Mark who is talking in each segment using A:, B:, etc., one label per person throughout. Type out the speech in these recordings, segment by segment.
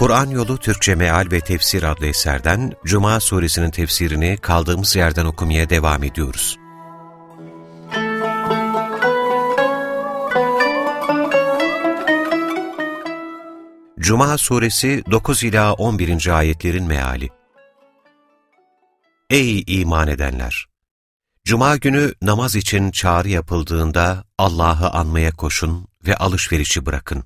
A: Kur'an Yolu Türkçe Meal ve Tefsir adlı eserden Cuma suresinin tefsirini kaldığımız yerden okumaya devam ediyoruz. Cuma suresi 9 ila 11. ayetlerin meali. Ey iman edenler! Cuma günü namaz için çağrı yapıldığında Allah'ı anmaya koşun ve alışverişi bırakın.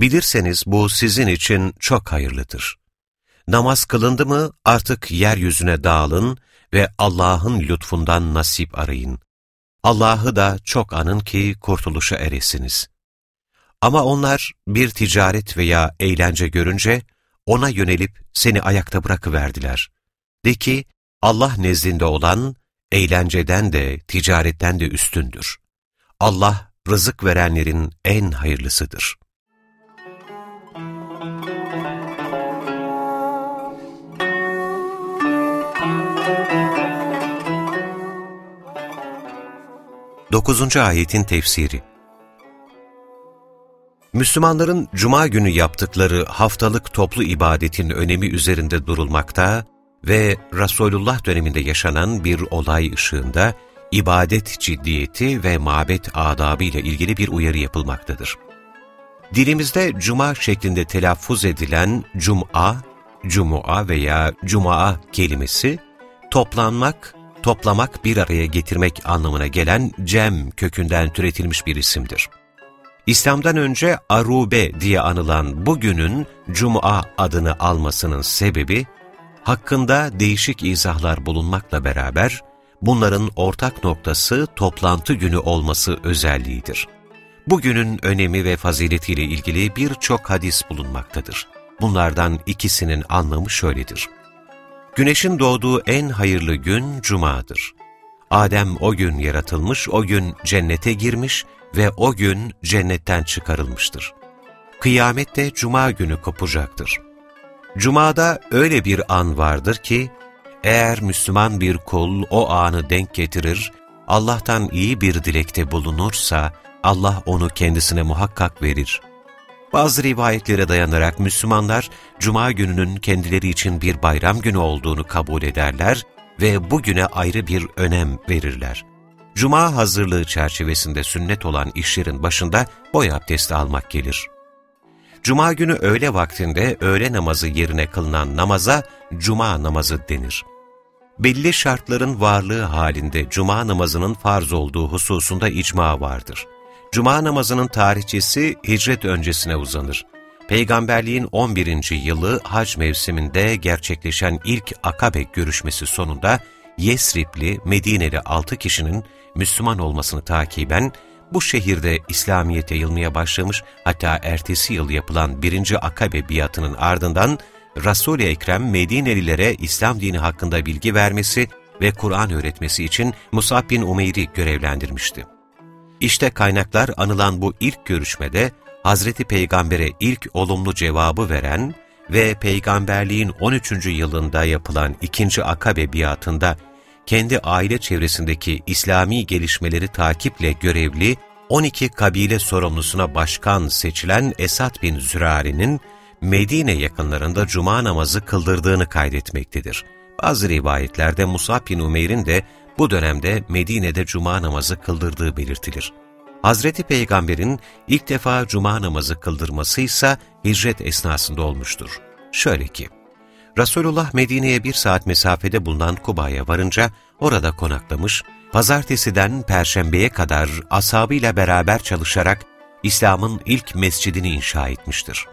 A: Bilirseniz bu sizin için çok hayırlıdır. Namaz kılındı mı artık yeryüzüne dağılın ve Allah'ın lütfundan nasip arayın. Allah'ı da çok anın ki kurtuluşa eresiniz. Ama onlar bir ticaret veya eğlence görünce ona yönelip seni ayakta bırakıverdiler. De ki Allah nezdinde olan eğlenceden de ticaretten de üstündür. Allah rızık verenlerin en hayırlısıdır. 9. Ayetin Tefsiri Müslümanların Cuma günü yaptıkları haftalık toplu ibadetin önemi üzerinde durulmakta ve Resulullah döneminde yaşanan bir olay ışığında ibadet ciddiyeti ve mabet adabı ile ilgili bir uyarı yapılmaktadır. Dilimizde Cuma şeklinde telaffuz edilen Cum'a, Cumua veya Cuma kelimesi, toplanmak, toplamak, bir araya getirmek anlamına gelen cem kökünden türetilmiş bir isimdir. İslam'dan önce Arube diye anılan bugünün Cuma adını almasının sebebi, hakkında değişik izahlar bulunmakla beraber, bunların ortak noktası toplantı günü olması özelliğidir. Bugünün önemi ve faziletiyle ilgili birçok hadis bulunmaktadır. Bunlardan ikisinin anlamı şöyledir. Güneşin doğduğu en hayırlı gün Cuma'dır. Adem o gün yaratılmış, o gün cennete girmiş ve o gün cennetten çıkarılmıştır. Kıyamet de Cuma günü kopacaktır. Cuma'da öyle bir an vardır ki, eğer Müslüman bir kul o anı denk getirir, Allah'tan iyi bir dilekte bulunursa, Allah onu kendisine muhakkak verir. Bazı rivayetlere dayanarak Müslümanlar, Cuma gününün kendileri için bir bayram günü olduğunu kabul ederler ve bugüne ayrı bir önem verirler. Cuma hazırlığı çerçevesinde sünnet olan işlerin başında boy abdesti almak gelir. Cuma günü öğle vaktinde öğle namazı yerine kılınan namaza Cuma namazı denir. Belli şartların varlığı halinde Cuma namazının farz olduğu hususunda icma vardır. Cuma namazının tarihçesi hicret öncesine uzanır. Peygamberliğin 11. yılı hac mevsiminde gerçekleşen ilk akabe görüşmesi sonunda Yesripli, Medineli 6 kişinin Müslüman olmasını takiben bu şehirde İslamiyet yayılmaya başlamış hatta ertesi yıl yapılan 1. akabe biatının ardından Resul-i Ekrem Medinelilere İslam dini hakkında bilgi vermesi ve Kur'an öğretmesi için Musab bin Umeyr'i görevlendirmişti. İşte kaynaklar anılan bu ilk görüşmede Hazreti Peygamber'e ilk olumlu cevabı veren ve peygamberliğin 13. yılında yapılan ikinci akabe biatında kendi aile çevresindeki İslami gelişmeleri takiple görevli 12 kabile sorumlusuna başkan seçilen Esad bin Zürari'nin Medine yakınlarında cuma namazı kıldırdığını kaydetmektedir. Bazı rivayetlerde Musab bin Umeyr'in de bu dönemde Medine'de cuma namazı kıldırdığı belirtilir. Hazreti Peygamber'in ilk defa cuma namazı kıldırması ise hicret esnasında olmuştur. Şöyle ki, Resulullah Medine'ye bir saat mesafede bulunan Kuba'ya varınca orada konaklamış, pazartesiden perşembeye kadar ashabıyla beraber çalışarak İslam'ın ilk mescidini inşa etmiştir.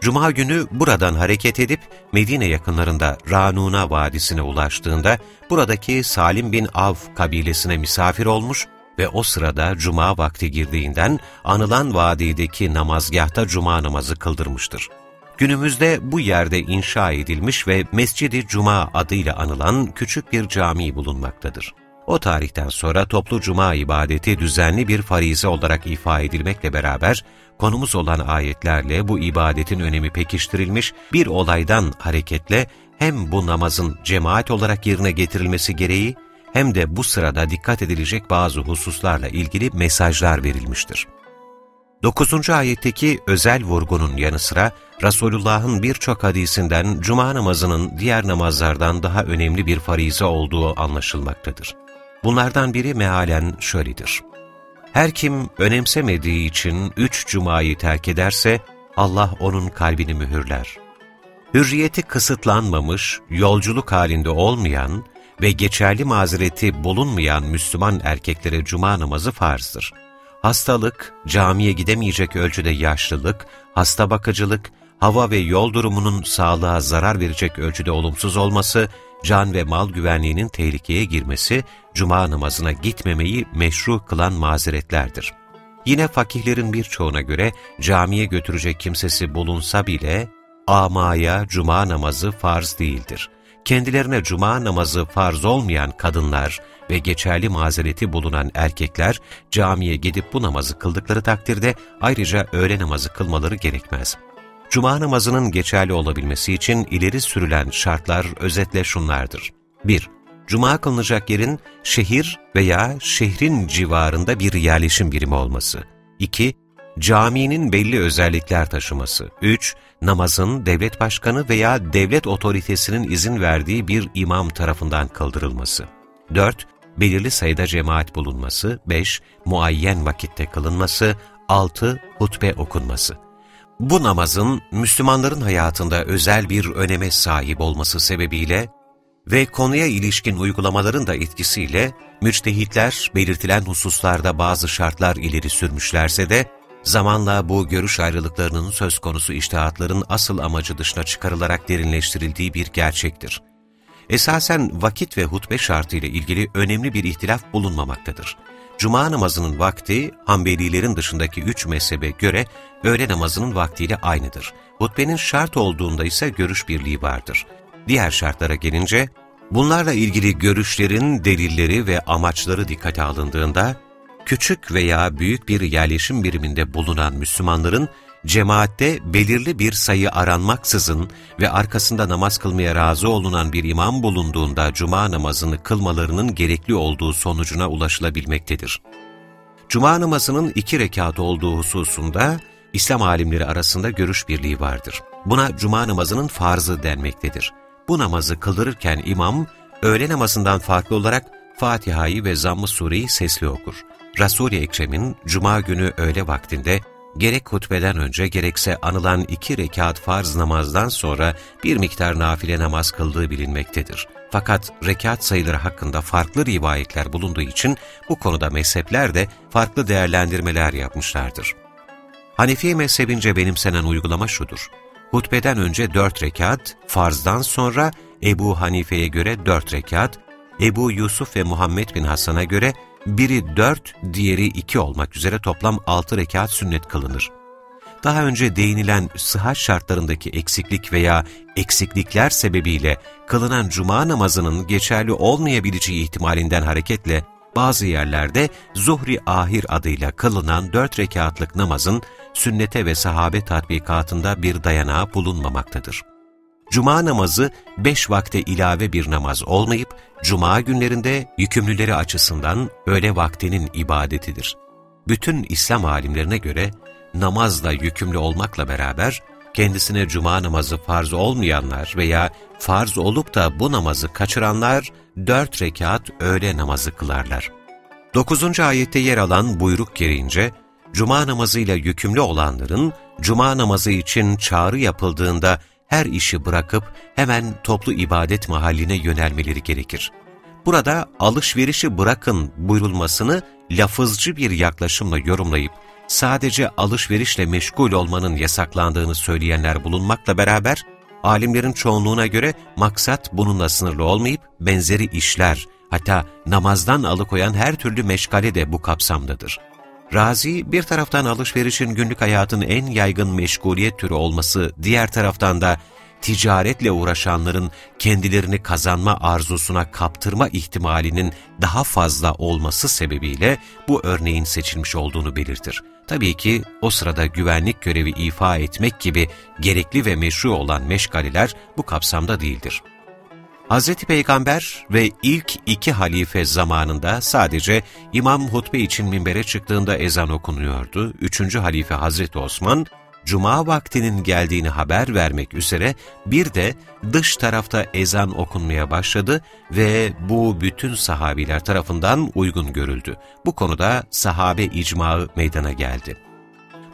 A: Cuma günü buradan hareket edip Medine yakınlarında Ranuna Vadisi'ne ulaştığında buradaki Salim bin Av kabilesine misafir olmuş ve o sırada cuma vakti girdiğinden anılan vadideki namazgahta cuma namazı kıldırmıştır. Günümüzde bu yerde inşa edilmiş ve Mescid-i Cuma adıyla anılan küçük bir cami bulunmaktadır. O tarihten sonra toplu cuma ibadeti düzenli bir farize olarak ifa edilmekle beraber, konumuz olan ayetlerle bu ibadetin önemi pekiştirilmiş bir olaydan hareketle hem bu namazın cemaat olarak yerine getirilmesi gereği hem de bu sırada dikkat edilecek bazı hususlarla ilgili mesajlar verilmiştir. 9. ayetteki özel vurgunun yanı sıra Resulullah'ın birçok hadisinden cuma namazının diğer namazlardan daha önemli bir farize olduğu anlaşılmaktadır. Bunlardan biri mealen şöyledir. Her kim önemsemediği için üç cumayı terk ederse Allah onun kalbini mühürler. Hürriyeti kısıtlanmamış, yolculuk halinde olmayan ve geçerli mazereti bulunmayan Müslüman erkeklere cuma namazı farzdır. Hastalık, camiye gidemeyecek ölçüde yaşlılık, hasta bakıcılık, hava ve yol durumunun sağlığa zarar verecek ölçüde olumsuz olması, can ve mal güvenliğinin tehlikeye girmesi, cuma namazına gitmemeyi meşru kılan mazeretlerdir. Yine fakihlerin birçoğuna göre camiye götürecek kimsesi bulunsa bile, amaya cuma namazı farz değildir. Kendilerine cuma namazı farz olmayan kadınlar ve geçerli mazereti bulunan erkekler camiye gidip bu namazı kıldıkları takdirde ayrıca öğle namazı kılmaları gerekmez. Cuma namazının geçerli olabilmesi için ileri sürülen şartlar özetle şunlardır. 1. Cuma kılınacak yerin şehir veya şehrin civarında bir yerleşim birimi olması. 2. Caminin belli özellikler taşıması. 3. Namazın devlet başkanı veya devlet otoritesinin izin verdiği bir imam tarafından kıldırılması. 4. Belirli sayıda cemaat bulunması. 5. Muayyen vakitte kılınması. 6. Hutbe okunması. Bu namazın Müslümanların hayatında özel bir öneme sahip olması sebebiyle ve konuya ilişkin uygulamaların da etkisiyle müçtehitler belirtilen hususlarda bazı şartlar ileri sürmüşlerse de zamanla bu görüş ayrılıklarının söz konusu iştihatların asıl amacı dışına çıkarılarak derinleştirildiği bir gerçektir. Esasen vakit ve hutbe şartı ile ilgili önemli bir ihtilaf bulunmamaktadır. Cuma namazının vakti, Hanbelilerin dışındaki üç mezhebe göre öğle namazının vaktiyle aynıdır. Hutbenin şart olduğunda ise görüş birliği vardır. Diğer şartlara gelince, bunlarla ilgili görüşlerin delilleri ve amaçları dikkate alındığında, küçük veya büyük bir yerleşim biriminde bulunan Müslümanların, cemaatte belirli bir sayı aranmaksızın ve arkasında namaz kılmaya razı olunan bir imam bulunduğunda cuma namazını kılmalarının gerekli olduğu sonucuna ulaşılabilmektedir. Cuma namazının iki rekat olduğu hususunda İslam alimleri arasında görüş birliği vardır. Buna cuma namazının farzı denmektedir. Bu namazı kıldırırken imam, öğle namazından farklı olarak Fatiha'yı ve Zamm-ı Sure'yi sesli okur. Resul-i Ekrem'in cuma günü öğle vaktinde gerek hutbeden önce gerekse anılan iki rekat farz namazdan sonra bir miktar nafile namaz kıldığı bilinmektedir. Fakat rekat sayıları hakkında farklı rivayetler bulunduğu için bu konuda mezhepler de farklı değerlendirmeler yapmışlardır. Hanefi mezhebince benimsenen uygulama şudur. Hutbeden önce dört rekat, farzdan sonra Ebu Hanife'ye göre dört rekat, Ebu Yusuf ve Muhammed bin Hasan'a göre biri dört, diğeri iki olmak üzere toplam altı rekat sünnet kılınır. Daha önce değinilen sıhhat şartlarındaki eksiklik veya eksiklikler sebebiyle kılınan cuma namazının geçerli olmayabileceği ihtimalinden hareketle bazı yerlerde zuhri ahir adıyla kılınan dört rekatlık namazın sünnete ve sahabe tatbikatında bir dayanağı bulunmamaktadır. Cuma namazı beş vakte ilave bir namaz olmayıp, Cuma günlerinde yükümlüleri açısından öğle vaktinin ibadetidir. Bütün İslam alimlerine göre namazla yükümlü olmakla beraber, kendisine cuma namazı farz olmayanlar veya farz olup da bu namazı kaçıranlar dört rekat öğle namazı kılarlar. Dokuzuncu ayette yer alan buyruk gereğince, cuma namazıyla yükümlü olanların, cuma namazı için çağrı yapıldığında her işi bırakıp hemen toplu ibadet mahalline yönelmeleri gerekir. Burada alışverişi bırakın buyurulmasını lafızcı bir yaklaşımla yorumlayıp, sadece alışverişle meşgul olmanın yasaklandığını söyleyenler bulunmakla beraber, alimlerin çoğunluğuna göre maksat bununla sınırlı olmayıp benzeri işler, hatta namazdan alıkoyan her türlü meşgale de bu kapsamdadır. Razi bir taraftan alışverişin günlük hayatın en yaygın meşguliyet türü olması, diğer taraftan da ticaretle uğraşanların kendilerini kazanma arzusuna kaptırma ihtimalinin daha fazla olması sebebiyle bu örneğin seçilmiş olduğunu belirtir. Tabii ki o sırada güvenlik görevi ifa etmek gibi gerekli ve meşru olan meşgaleler bu kapsamda değildir. Hz. Peygamber ve ilk iki halife zamanında sadece İmam hutbe için minbere çıktığında ezan okunuyordu. Üçüncü halife Hz. Osman, Cuma vaktinin geldiğini haber vermek üzere bir de dış tarafta ezan okunmaya başladı ve bu bütün sahabiler tarafından uygun görüldü. Bu konuda sahabe icmağı meydana geldi.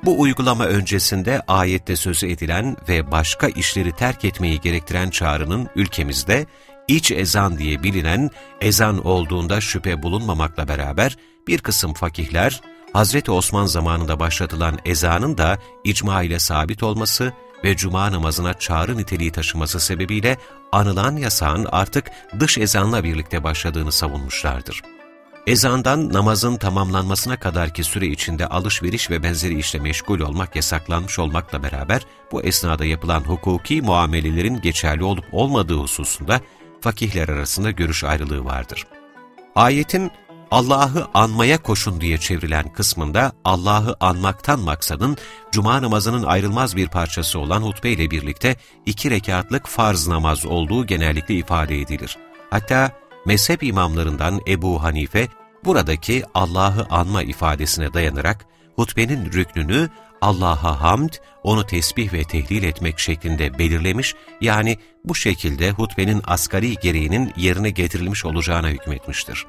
A: Bu uygulama öncesinde ayette sözü edilen ve başka işleri terk etmeyi gerektiren çağrının ülkemizde iç ezan diye bilinen ezan olduğunda şüphe bulunmamakla beraber bir kısım fakihler Hazreti Osman zamanında başlatılan ezanın da icma ile sabit olması ve cuma namazına çağrı niteliği taşıması sebebiyle anılan yasağın artık dış ezanla birlikte başladığını savunmuşlardır. Ezandan namazın tamamlanmasına kadarki süre içinde alışveriş ve benzeri işle meşgul olmak yasaklanmış olmakla beraber bu esnada yapılan hukuki muamelelerin geçerli olup olmadığı hususunda fakihler arasında görüş ayrılığı vardır. Ayetin Allah'ı anmaya koşun diye çevrilen kısmında Allah'ı anmaktan maksadın cuma namazının ayrılmaz bir parçası olan hutbe ile birlikte iki rekatlık farz namaz olduğu genellikle ifade edilir. Hatta mezhep imamlarından Ebu Hanife buradaki Allah'ı anma ifadesine dayanarak hutbenin rüknünü Allah'a hamd, onu tesbih ve tehlil etmek şeklinde belirlemiş, yani bu şekilde hutbenin asgari gereğinin yerine getirilmiş olacağına hükmetmiştir.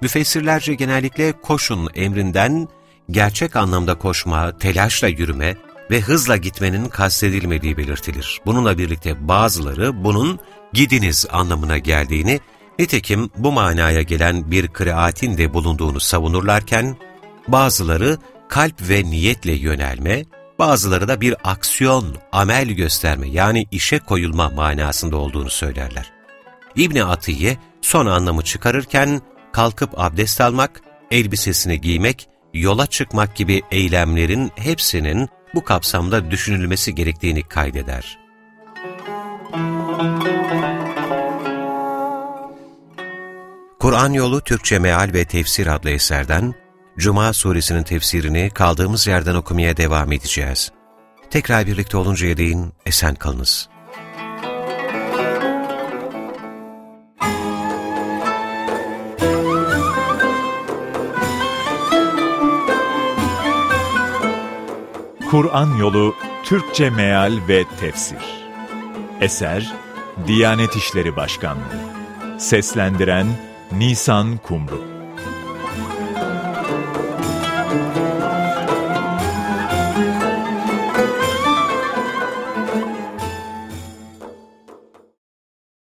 A: Müfessirlerce genellikle koşun emrinden gerçek anlamda koşma, telaşla yürüme ve hızla gitmenin kastedilmediği belirtilir. Bununla birlikte bazıları bunun gidiniz anlamına geldiğini, nitekim bu manaya gelen bir kıraatin de bulunduğunu savunurlarken, bazıları kalp ve niyetle yönelme, bazıları da bir aksiyon, amel gösterme yani işe koyulma manasında olduğunu söylerler. İbni Atiye son anlamı çıkarırken kalkıp abdest almak, elbisesini giymek, yola çıkmak gibi eylemlerin hepsinin bu kapsamda düşünülmesi gerektiğini kaydeder. Kur'an Yolu Türkçe Meal ve Tefsir adlı eserden Cuma suresinin tefsirini kaldığımız yerden okumaya devam edeceğiz. Tekrar birlikte oluncaya değin esen kalınız.
B: Kur'an Yolu Türkçe Meal ve Tefsir Eser Diyanet İşleri Başkanlığı Seslendiren Nisan Kumru